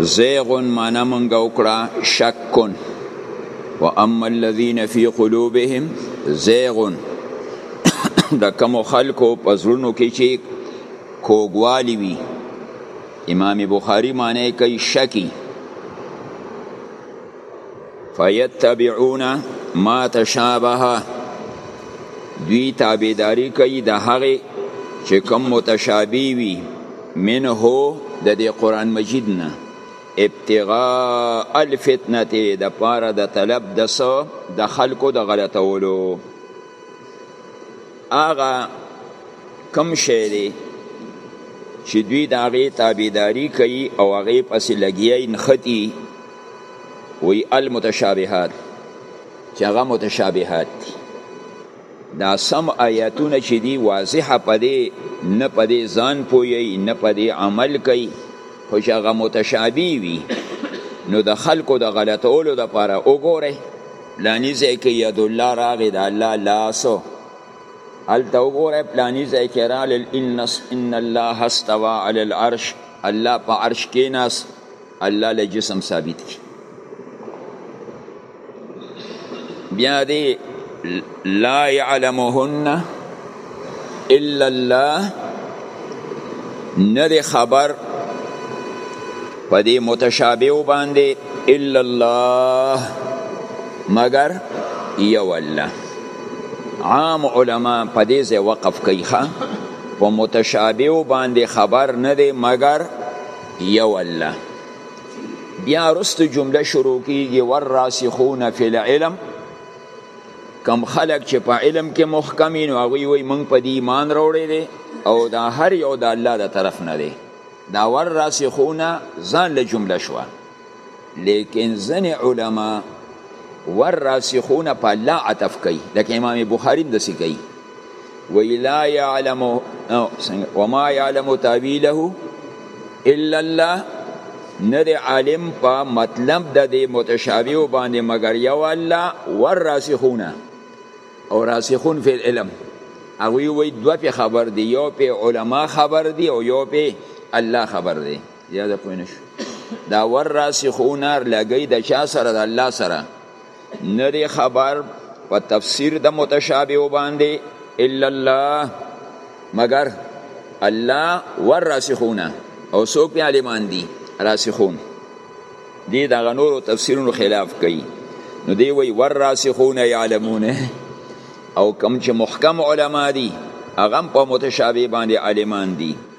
زیغون معنا مونږ وکړه شکون و اما الذين في قلوبهم زیغون د کوم خلکو په زړونو کې چې کوګوالی وي امام بخاری معنی کوي شکی فیتبعون ما تشابه دوی تابعداري کوي د هغه چې کوم متشابه وي منه د دې قران مجید نه ابتغاء الفتنه د پاره د طلب د سو د خلکو د غلطولو اغه کم شی دی چې دوی د هغې تابعداري کوي او هغې پسې لګیایي نښتي وی المتشابهات چې هغه متشابهات دي دا سم آیاتونه چې دي واضحه پدې نه پدې ځان پوي نه پدې عمل کوي خو چې هغه متشابه وي نو د خلکو د غلطولو د پاره وګوره پلانی ځای کې ید الله راغی د الله لاسو هلته وګوره پلانی ځای کې راغلل ان الله استوا علی العرش الله په عرش کې ناست الله له جسم ثابت کی بیا دی لا يعلمهن الا الله نه خبر په دې متشابه باندې الا الله مگر یو الله عام علما په دې ځای وقف کوي ښه په متشابه باندې خبر نه دی مګر یو الله بیا رستو جمله شروع کیږي والراسخون فی العلم کم خلق چې په علم کې محکمین او هغه وي مونږ په دې ایمان راوړی دی او دا هر یو د الله د طرف نه دی دا والراسخون ځان له جمله شوه لیکن ځنې علما والراسخون په لا عطف کوي لکه امام بخاری هم داسې کوي وی لا یعلم وما یعلم تاویله الا الله نه دی عالم په مطلب د دې متشابه باندې مگر یو الله والراسخون او راسخون فی العلم هغه وی دوه په خبر دی یو په علما خبر دی او یو په الله خبر دی یا د پوه نشو دا ور راسخون نار لګی د چا سره د الله سره نه دی خبر په تفسیر د متشابه باندې الا الله مگر الله ور راسخون او څوک په عالمان دي راسخون دی د غنورو تفسیرونو خلاف کوي نو دی وی ور راسخون یعلمون او کم چې محکم علما دي هغه په متشابه باندې عالمان دي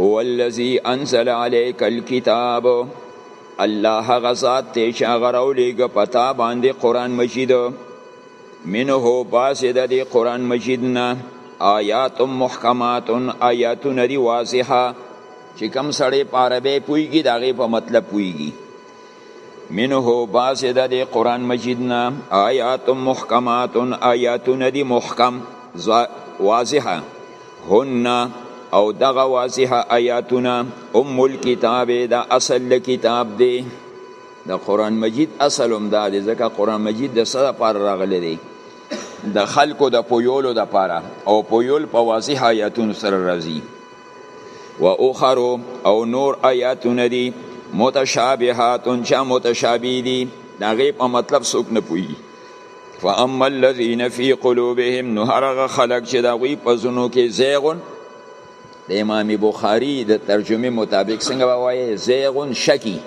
هو الذي انزل عليك الكتاب الله هغه ذات دی چې هغه راولېږه په تا باندې قرآن مجید منه بعضې د دې قرآن مجید نه آیات محکمات آیاتونه دي واضحه چې کوم سړی په عربۍ پوهېږي د هغې په مطلب پوهېږي منه باز د دې قران مجید نه آیات محکمات آیاتون دی محکم واضحه هن او دغه واضحه آیاتونه ام الكتاب دا اصل کتاب دی د قران مجید اصل هم دا دی ځکه قران مجید د سره پر راغلی دی د خلکو د پویولو د پاره او پویول په واضح آیاتونو سره راځي و اخر او نور آیاتونه دي متشابهات چې متشابه دي دا غي په مطلب څوک نه پوي فاما الذين في قلوبهم نهرغ خلق چې دا غي په زونو کې زیغون د امام بخاری د ترجمه مطابق څنګه وایي زیغون شکی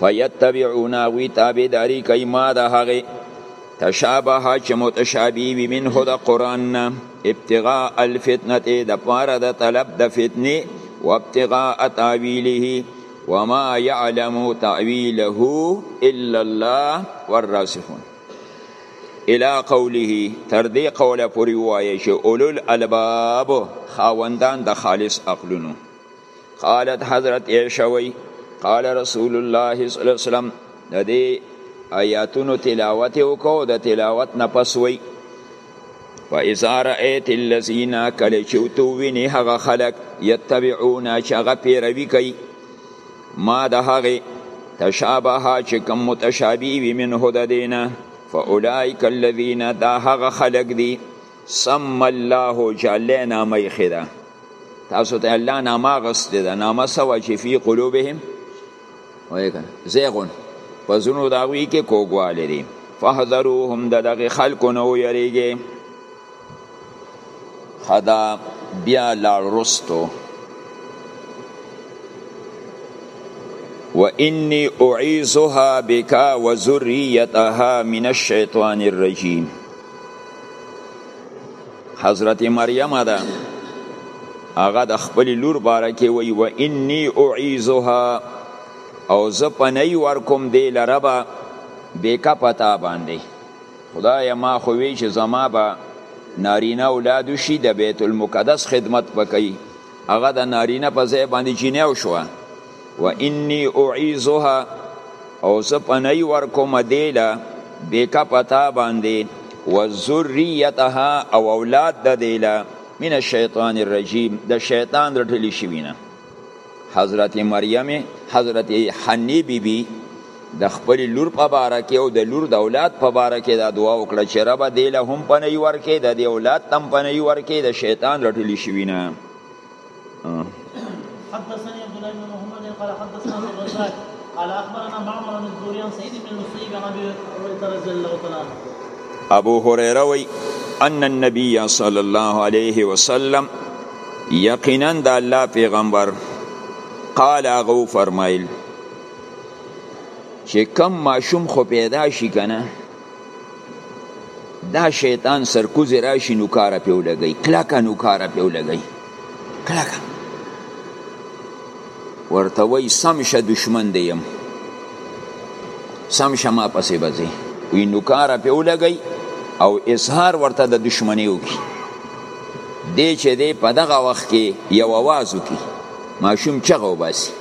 فیتبعون هغوی تابعداري کوي ما د هغې تشابه چې متشابه وي منه د قرآن نه ابتغاء الفتنه د پاره د طلب د فتنې و ابتغاء تاویله وما يعلم تاویله الا الله والراسخون الى قوله تر دې قوله پورې وایي چې اولو الالباب خاوندان د خالص عقلونو قالت حضرت عائشه وی قال رسول الله صلی الله علیه وسلم د دې آیاتونو تلاوت وکاو د تلاوت نه پس وی فاذا رأيت الذين کله چې تو ویني هغه خلق يتبعون چې هغه پیروي کوي ما د هغه تشابه چې کوم متشابه وي منه د دینه فاولائک الذين دا هغه خلق دي سم الله چې الله نامه یې ښې ده تاسو ته الله نامه اخیستې ده نامه څه وه چې فی قلوبهم وایې که زیغون په زړونو د هغوی کې کوږوالی دی فحذروهم د دغه خلکو نه ویریږي خدا بیا لاړ رستو وإني أعيذها بك وذريتها من الشيطان الرجيم حضرت مریم ده هغه د خپل لور باره کې وی و انی اعیذها او زه پنۍ ورکوم دی لربا بیکا پتا باندې خدای ما خو وی چې زما به نارینه اولاد شي د بیت المقدس خدمت پکې هغه د نارینه په ځای باندې جنیاو شو و انی اعیذها او زه پنای ورکوم دیله بیک پتا باندې و ذریتها او اولاد د دیله من الشیطان الرجیم د شیطان رټلی شوینه حضرت مریم حضرت حنی بی بی د خپل لور په باره کې او د لور د اولاد په باره کې دا دعا وکړه چې رب دې له هم پنۍ ورکې د دې اولاد تم پنۍ ورکې د شیطان رټلی شوینه حدثني عبد الله بن محمد قال حدثنا عبد الرزاق قال اخبرنا معمر بن الزهري عن سعيد بن المسيب عن ابي هريره رضي الله تعالى عنه ابو هريره وي ان النبي صلى الله عليه وسلم یقینا د الله پیغمبر قال هغه فرمایل چې کم ماشوم خو پیدا شي کنه دا شیطان سرکوزی راشي نو کار پیو لګی کلکه نو کار پیو لګی کلکه ورته وای سم شه دشمن دی يم سم شه ما پسې بځي وی نو کار پیو لګی او اظهار ورته د دشمنی وکي دی چې دی په دغه وخت کې یو आवाज وکي ماشوم چغه وباسي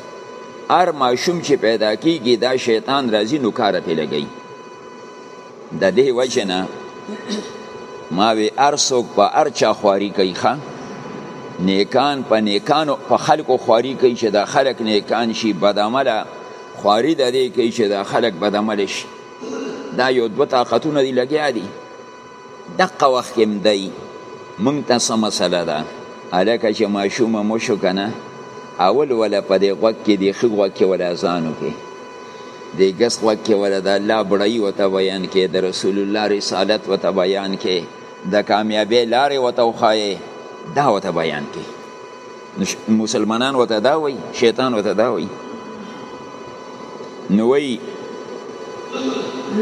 ار ماشوم چې پیدا کیږي دا شیطان راځي نو کار پیو لګی د دې وجه نه ما وی ارسوک په ارچا خواري کوي ښا نیکان په نیکانو په خلکو خواري کوي چې دا خلک نیکان شي بدعمله خواري د دې کوي چې دا خلک بدعمله شي دا یو دوه طاقتونه دی لګیا دي دقه وخت کې هم دی مونږ ته څه مسله ده هلکه چې ماشوم مو شو که نه اول ولا په دې غوږ کې دی ښي غوږ کې ولا اذان وکړي دی ګس غوږ کې ولا د الله بړی ورته بیان کې د رسول الله رسالت ورته بیان کې د کامیابی لارې ورته وښایې دا ورته بیان کې مسلمانان وته دا وای شیطان وته دا وای نو وای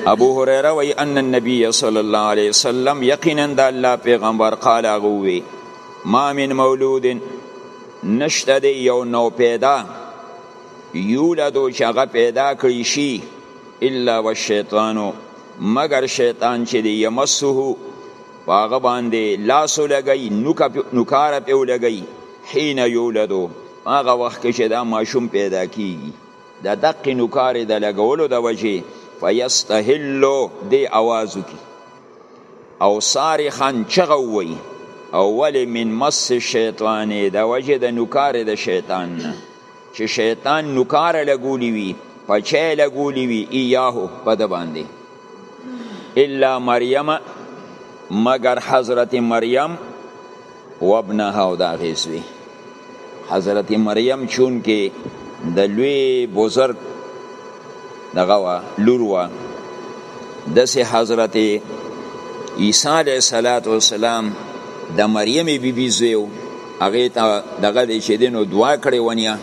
ابو هريره وای ان النبي صلى الله عليه وسلم یقینا د الله پیغمبر قال غوي ما من مولود نشته دی یو نو پیدا یولدو چې هغه پیدا کړی شي الا والشیطان مگر شیطان چې دی یمسه په هغه باندې لاس ولګوي نوکاره پې ولګوي حين یولدو هغه وخت کې چې دا ماشوم پیدا کیږي د دقې نوکارې د لګولو د وجې فیستهلو دې اوازو کی او ساری خان چغه ووي او ولی من مس شیطانې د وجې د نوکارې د شیطان نه چې شیطان نوکاره لګولی وي پچه لګولی وي ایاهو په ده باندې الا مریم مگر حضرت مریم و ابنها او دا غیزوی حضرت مریم چون کې د لوی بزرگ دغه وا لور وا د سه حضرت عیسی علیه صلوات و سلام د مریم بیبي بی زویو هغه ته دغه د شیدنو دعا کړې ونیا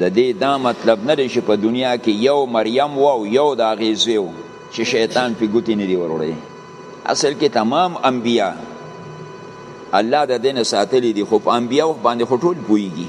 د دې دا مطلب نه دی چې په دنیا کې یو مریم و او یو د هغې زوی و چې شیطان پې ګوتې نه دی وروړی اصل کې تمام انبیا الله د دې نه ساتلی دي خو په انبیاو باندې خو ټول پوهېږي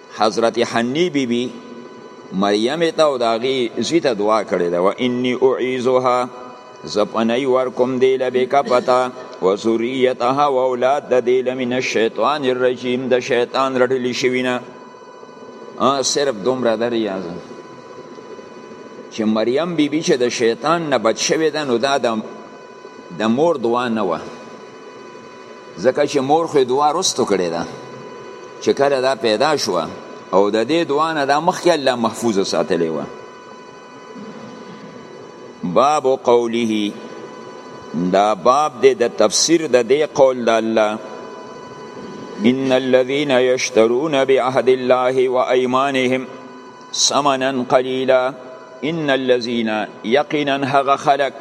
حضرت حنی بی بی مریم ته او داغي زوی ته دعا کړې ده و انی اعیذها زپنای ورکم دی لبیک پتا و ذریتها و اولاد د دی لمن الشیطان الرجیم د شیطان رټل شوینا ا صرف دومره د ریاض چې مریم بیبي بی چې د شیطان نه بچ شوی ده نو دا د مور دعا نه وه ځکه چې مور خو دعا رستو کړې ده چې کله دا پیدا شو او د دې دعا نه دا مخکې الله محفوظ ساتلې و باب قوله دا باب دې د تفسیر د دې قول د الله ان الذين يشترون بعهد الله وايمانهم ثمنا قليلا ان الذين يقينا هغه خلق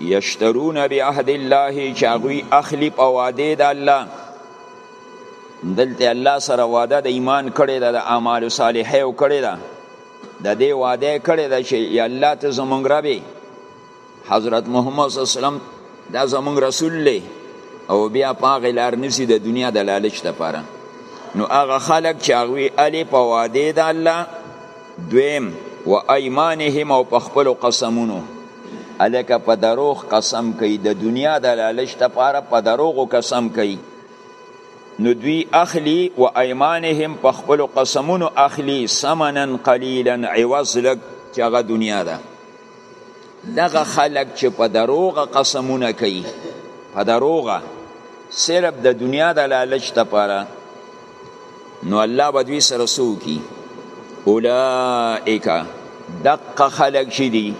یشترون بعهد الله چې هغوی اخلي په وعده د الله دلته الله سره وعده د ایمان کړې ده د اعمال صالحه او کړې ده د دې وعده کړې ده چې یا الله ته زمونږ رب حضرت محمد صلی الله علیه وسلم دا زمونږ رسول دی او بیا پاغه لار نسی د دنیا د لالچ لپاره نو هغه خلق چې هغه الی په وعده د الله دویم و ایمانهم او په خپل قسمونو الکه په دروغ قسم کوي د دنیا د لالچ لپاره په دروغ قسم کوي نو دوی اخلي و ايمانهم په خپل قسمونو اخلي ثمنا قليلا عوض لګ چې هغه دنیا ده دغه خلک چې په دروغ قسمونه کوي په دروغ صرف د دنیا د لالچ لپاره نو الله به دوی سره څه وکړي اولئک دقه خلک چې دي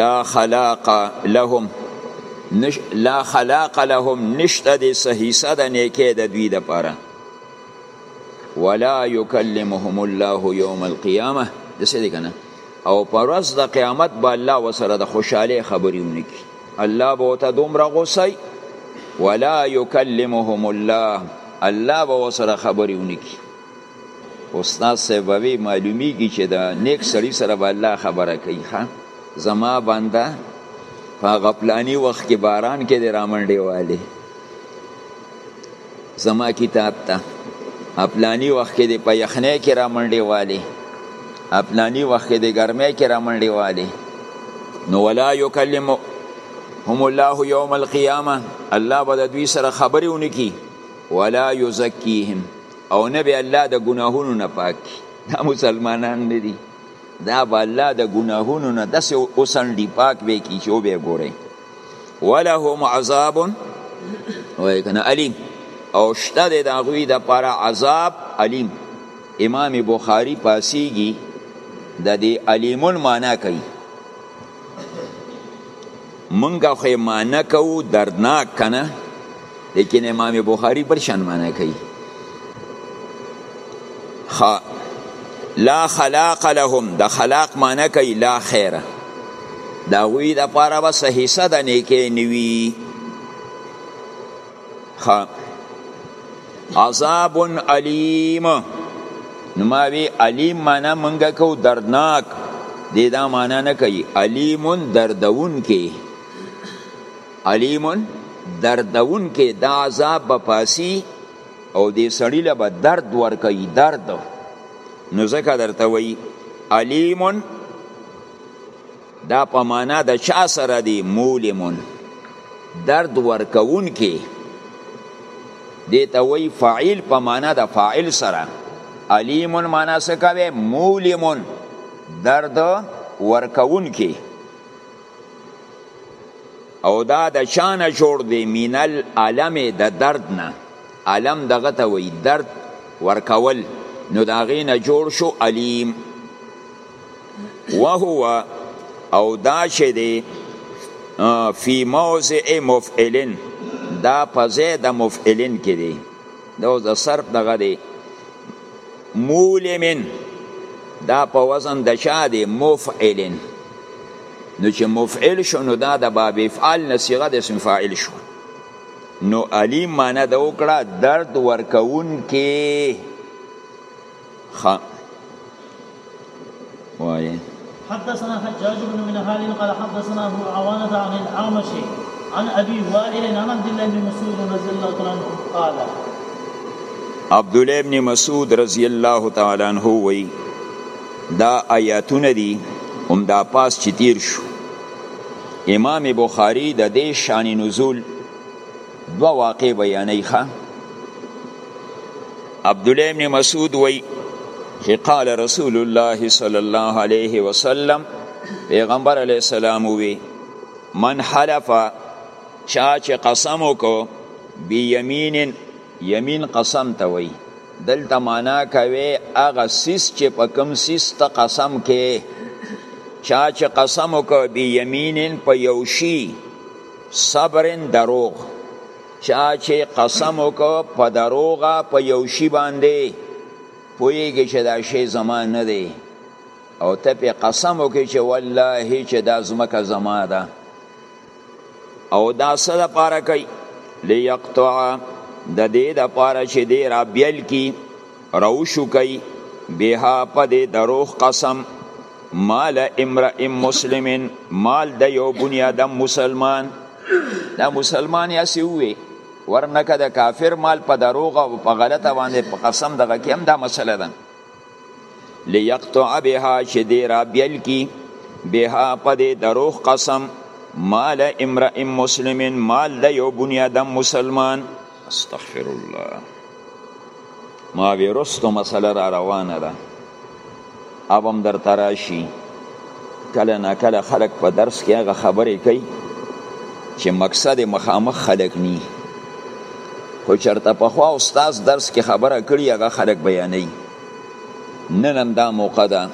لا خلاق لهم نش لا خلاق لهم نشته د صحیصه د نیکه د دوی د پاره ولا یکلمهم الله یوم القیامه د څه دی کنه او پرز د قیامت به الله وسره د خوشاله خبرې ونکړي الله به ورته دومره غوسه وي ولا یکلمهم الله الله به ورسره خبرې ونه کړي استاد صاحب وی معلومیږي چې دا نیک سړی سره به الله خبره کوي ښا زما بنده په غپلانی وخت کې باران کې د رامنډې والي زما کتاب ته اپلانی وخت کې د په یخنۍ کې را منډې والي اپلانی وخت کې د ګرمۍ کې را منډې والي نو ولا یکلم هم الله یوم القیامه الله به د دوی سره خبرې ونکي ولا یزکیهم او نه به الله د ګناهونو نه پاک دا مسلمانان نه دي دا به الله د ګناهونو نه داسې وسنډي پاک به کړي چې وبه یې ګورئ ولهم عذاب وای کنه علیم او شته د هغوی د پر عذاب علیم امام بخاری پاسیږي د دې علیمون معنا کوي منګه خو معنا کوو دردناک کنه لیکن امام بخاری بل شان معنی کوي خا لا خلاق لهم د خلاق معنی کوي لا خیره دا غوی د پاره و صحیحه د نیکه نیوی خا عذاب علیم نو ما وی علیم معنی منګه کو دردناک دې دا معنی نه کوي علیم دردون کې علیم دردونکی دا عذاب به پاسی او دې سړی له به درد ورکوي درد نو ځکه درته وایي علیمون دا په معنا د چا سره دی مولمون درد ورکون کې دې ته وایي فاعل په معنا د فاعل سره علیمون معنا څه کوي مولمون درد ورکون کې او دا د چانه جوړ دی من الالم د درد نه علم دغه ته وی درد ورکول نو دا غي نه جوړ شو علیم وهو او دا چې دی فی موضع مفعلن دا په ځای د مفعلن کې دی دا د صرف دغه دی مولمن دا په وزن د چا دی مفعلن نو چې مفعل شو نو دا د باب افعال نه صيغه د اسم فاعل شو نو علیم معنی د وکړه درد ورکون کې وایه حدثنا حجاج بن من حال قال حدثنا ابو عوانة عن العامش عن ابي وائل عن عبد الله بن مسعود رضي الله تعالى عنه قال عبد الله بن مسعود رضی الله تعالی عنہ وی دا آیاتونه دي هم دا پاس چې تیر شو امام بخاری د دې شان نزول دو واقع بیانې ښه عبد الله ابن مسعود وی چې قال رسول الله صلی الله علیه وسلم پیغمبر علیه السلام وی من حلف چا چې قسم وکړو بیمین یمین قسم ته وی دلته معنا کوي هغه سیس چې په کم سیس ته قسم کې چا چې قسم وکړو بیمین په یوشي صبرن دروغ چا چې قسم وکړ په دروغه په یو شی باندې پوهیږي چې دا شی زما نه دی او ته په قسم وکړي چې والله چې دا زمکه زما ده او دا څه د پاره کوي لیقطع د دې د پاره چې دی را بیل کی روشو کوي بها په دې دروغ قسم مال امرئ مسلم مال د یو بنی آدم مسلمان دا مسلمان یا سی وی ورنکه د کافر مال په دروغ او په غلطه باندې په قسم دغه کې هم دا مسله ده ليقطع بها چې دی را بیل کی بها په دې دروغ قسم مال امرئ مسلم مال د یو بنی آدم مسلمان استغفر الله ما ویرستو مسله را روانه ده ابم در تراشی کله نا کله خلق په درس کې هغه خبرې کوي چې مقصد مخامخ خلق ني خو چرته په خوا استاد درس کې خبره کړي هغه خلق بیانوي نن هم دا موقع ده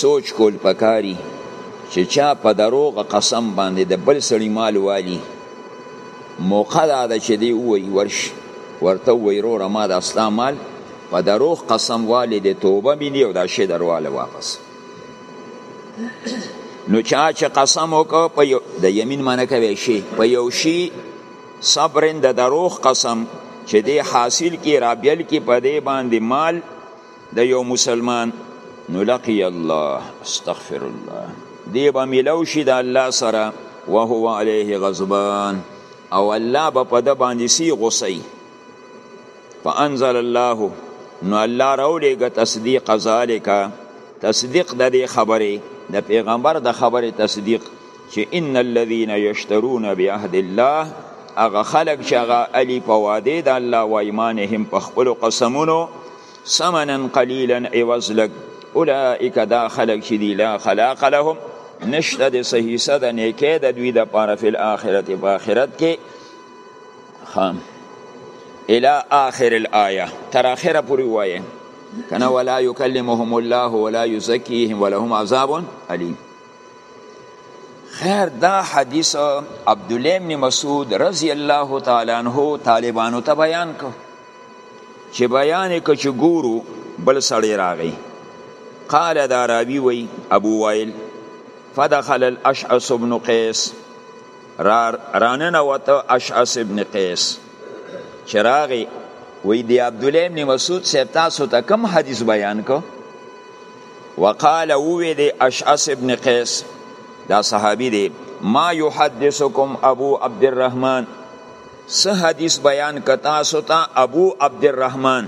سوچ کول پکاري چې چا په دروغ قسم باندې د بل سړي مال والی موقع دا ده چې دی وای ورش ورته وای روره ما د اسلام مال په دروغ قسم والي د توبه مې دی او دا شی درواله واپس نو چا چې قسم وکړ په یو د یمین معنی کوي شي په یو شي صبرن د دروغ قسم چې دی حاصل کی رابیل کی په دی باندې مال د یو مسلمان نو لقی الله استغفر الله دی به ملو شي د الله سره وهو علیه غضبان او الله به په د باندې سی غصی فانزل الله نو الله راولېږه تصدیق ذالک تصدیق د دې خبرې د پیغمبر د خبرې تصدیق چې ان الذين يشترون بعهد الله هغه خلق چې هغه علي په واده د الله و ایمانهم په خپل قسمونو ثمنا قليلا عوض لك اولئک دا خلق چې دی لا خلاق لهم نشته د صحیح صد نیکه د دوی د پاره فی الاخرت په اخرت کې خام الى اخر الايه تر اخره پوری وایه کنه ولا یکلمهم الله ولا یزکیهم ولهم عذاب الیم خیر دا حدیث عبد الله بن مسعود رضی الله تعالی عنہ طالبانو ته بیان کو چې بیان کې چې ګورو بل سړی راغی قال دا راوی وی ابو وائل فدخل الاشعث بن قیس را راننه وته اشعث بن قیس چراغی وی دی عبد الله بن مسعود سیب تاسو ته کم حدیث بیان کو وقال ووی دی اشعث ابن قیس دا صحابی دی ما یحدثکم ابو عبد الرحمن سه حدیث بیان کتا ستا ابو عبد الرحمن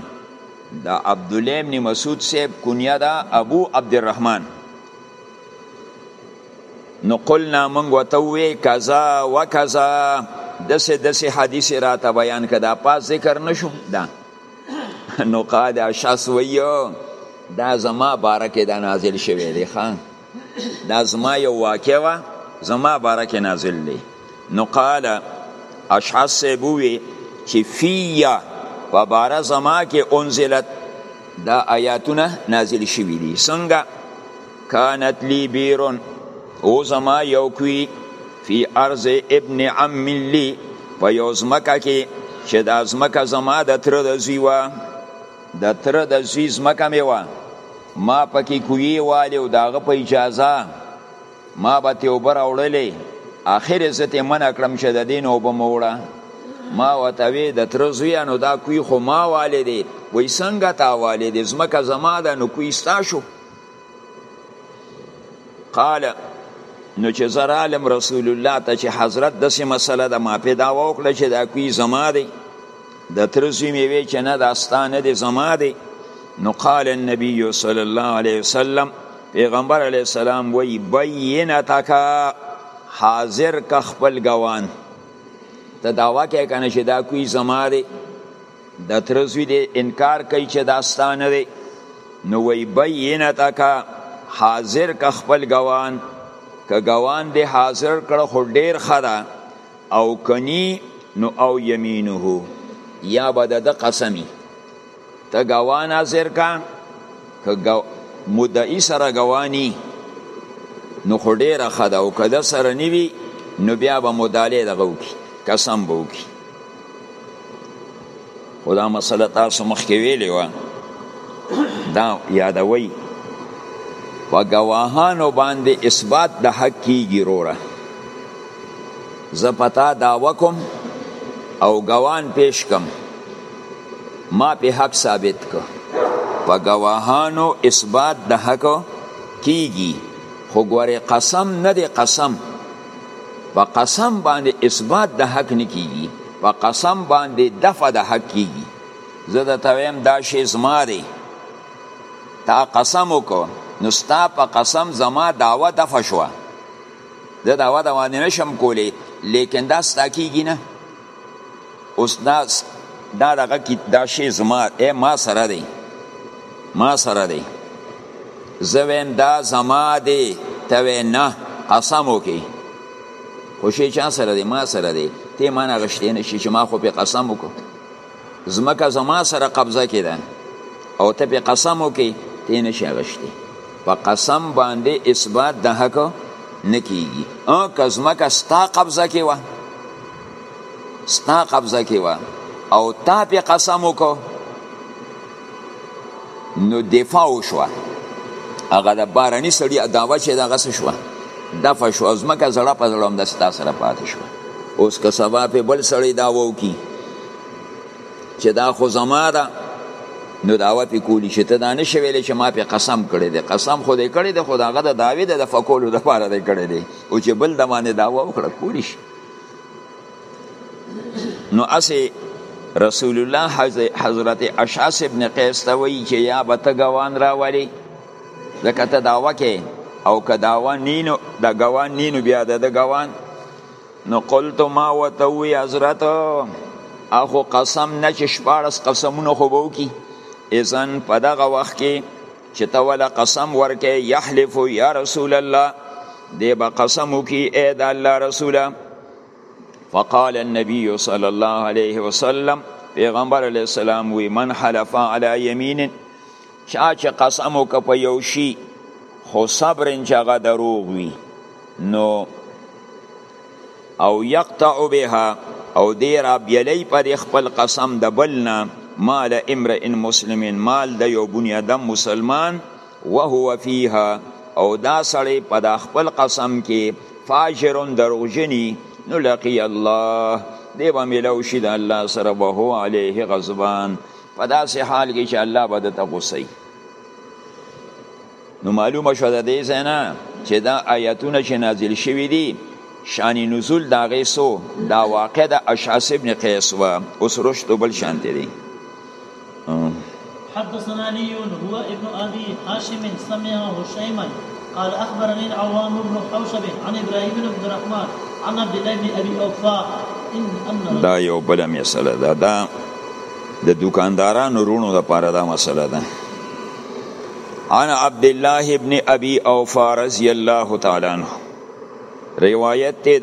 دا عبد الله ابن مسعود صاحب کنیه دا ابو عبد الرحمن نو قلنا من وتوي کذا وکذا دسه دسه حدیث را ته بیان کدا پاس ذکر نشو دا نقاد اشعص ویو دا زما بارکه دا نازل شوی دی خان دا زما یو واقع وا زما بارکه نازل دی نو قال اشعث سیبوی چې فیا په بار زما کې انزلت دا آیاتونه نازل شوی دي څنګه کانت لی بیرون او زما یو کوی فی ارض ابن عم لی په یو زمکه کې چې دا زمکه زما د تر د زوی وه د تر د زوی زمکه مې وه ما پکې کوی والی او داغه په اجازه ما به ته اوبه راوړلې آخر زه ته منع کړم چې د دین اوبه مه وړه ما ورته وې د تر زویه نو دا کوی خو ما والی دی وایي څنګه تا والی دی ځمکه زما ده نو کوی ستا شو قال نو چې زه رالم رسول الله ته چې حضرت داسې مسله ده ما پیدا وکړه چې دا کوی زما دی د تر زوی مې وی چې نه دا ستا نه دی زما دی نو قال النبي صلی الله علیه وسلم پیغمبر علیه السلام وی بینتک حاضر که خپل ګوان ته دعوا کوي کنه چې دا کوی زما دی د تره زوی دی انکار کوي چې دا ستا نه دی نو وی بینته که حاضر که خپل ګوان که ګوان دی حاضر کړه خو ډیر ښه ده او کنی نو او یمینه یا به د ده قسمی ته ګوان حاضر که که مدعی سره ګوانی نو خو ډیره ښه ده او که ده سره نه وي نو بیا به مدعی دغه وکړي قسم به وکړي خو دا مسله تاسو مخکې ویلې وه دا یادوي په ګواهانو باندې اثبات د حق کیږي روره زه پتا دعوه کوم او ګوان پیش کم ما په حق ثابت کو په ګواهانو اثبات د حق کیږي خو ګوره قسم نه دی قسم په قسم باندې اثبات د حق نه کیږي په قسم باندې دفع د حق کیږي زه د تویم دا شی زما دی تا قسم وکړو نو ستا په قسم زما دعوه دفع شوه زه دعوه د باندې نشم کولی لیکن دا ستا کیږي نه اوس دا دا دغه کی دا شی زما ای ما سره دی ما سره دی زه ویم دا زما دی ته وی نه قسم وکړي خو شی چا سره دی ما سره دی ته ما نه غشتې نه شي چې ما خو په قسم وکړو ځمکه زما سره قبضه کې ده او ته په قسم وکړي ته نه شي غشتې په قسم باندې اثبات د حق نه کیږي او که ځمکه ستا قبضه کې وه ستا قبضه کې وه او تا پې قسم وکړو نو دفاع وشوه هغه د بارني سړي دعوه چې دغه څه شوه دفع شوه ځمکه زړه په زړه همداسې تا سره پاتې شوه اوس که سبا پې بل سړی دعوه وکړي چې دا خو زما ده نو دعوه پې کولی چې ته دا نه شې ویلی چې ما پې قسم کړی دی قسم خو دی کړی دی خو د هغه د دعوې د دفع کولو دپاره دی کړی دی او چې بل د باندې دعوه وکړه کولی شي نو اسی رسول الله حضرت اشعث ابن قیس ته وی چې یا به ته ګوان راولی ځکه ته دعوه کې او که دعوه نینو د ګوان نینو بیا د ګوان نو قلت ما وته وی حضرت اخو قسم نه چې شپارس قسمونه خو به وکي اذن په دغه وخت کې چې ته ولا قسم ورکې یحلف یا رسول الله دی به قسم وکي اې د الله رسوله فقال النبي صلى الله عليه وسلم پیغمبر علی السلام وی من حلف علی یمین چا چې قسم وک په یو شی خو صبر ان چې هغه دروغ وي نو او یقطع بها او دی را بیلی په دی خپل قسم د بلنا مال امرئ مسلم مال د یو بنی ادم مسلمان وهو فیها او دا سړی په دا خپل قسم کې فاجر دروغجنی نو لقی الله دی به ملو شي د الله سره وهو علیه غضبان په داسې حال کې چې الله به د ته غوسه نو معلومه شو د دې ځای نه چې دا آیتونه چې نازل شوي دي شان نزول د هغې څو دا واقع د اشعث ابن قیس وه اوس رشتو بل شانتې دی حدثنا علي هو ابن ابي هاشم سمع هشيما قال اخبرني العوام بن حوشب عن ابراهيم بن عبد الرحمن عن عبد الله بن ابي اوفا ان ان دا یو بل مسله ده دا د دکاندارانو رونو لپاره دا مسله ده عن عبد الله ابن ابي اوفا رضی الله تعالی عنہ روایت ته